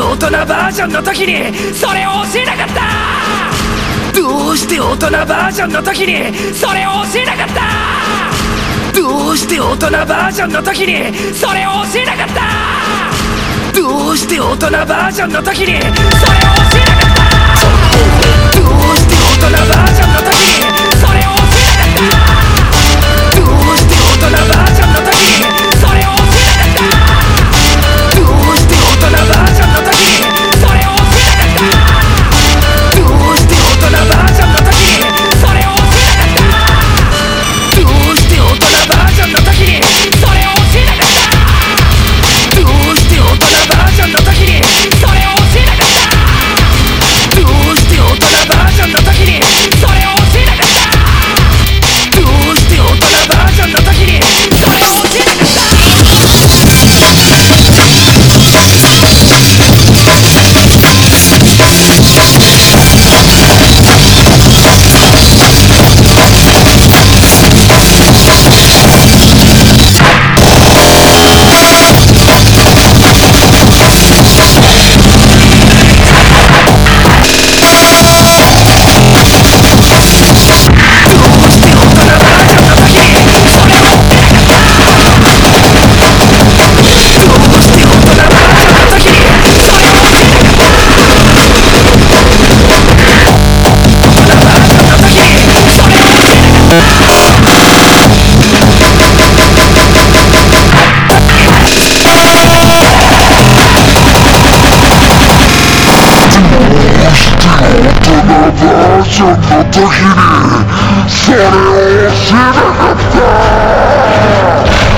大人バージョンの時にそれを教えなかった？どうして大人バージョンの時にそれを教えなかった？どうして大人バージョンの時にそれを教えなかった？どうして大人バージョンの時にそれをちゃった時にそれを知らなか。った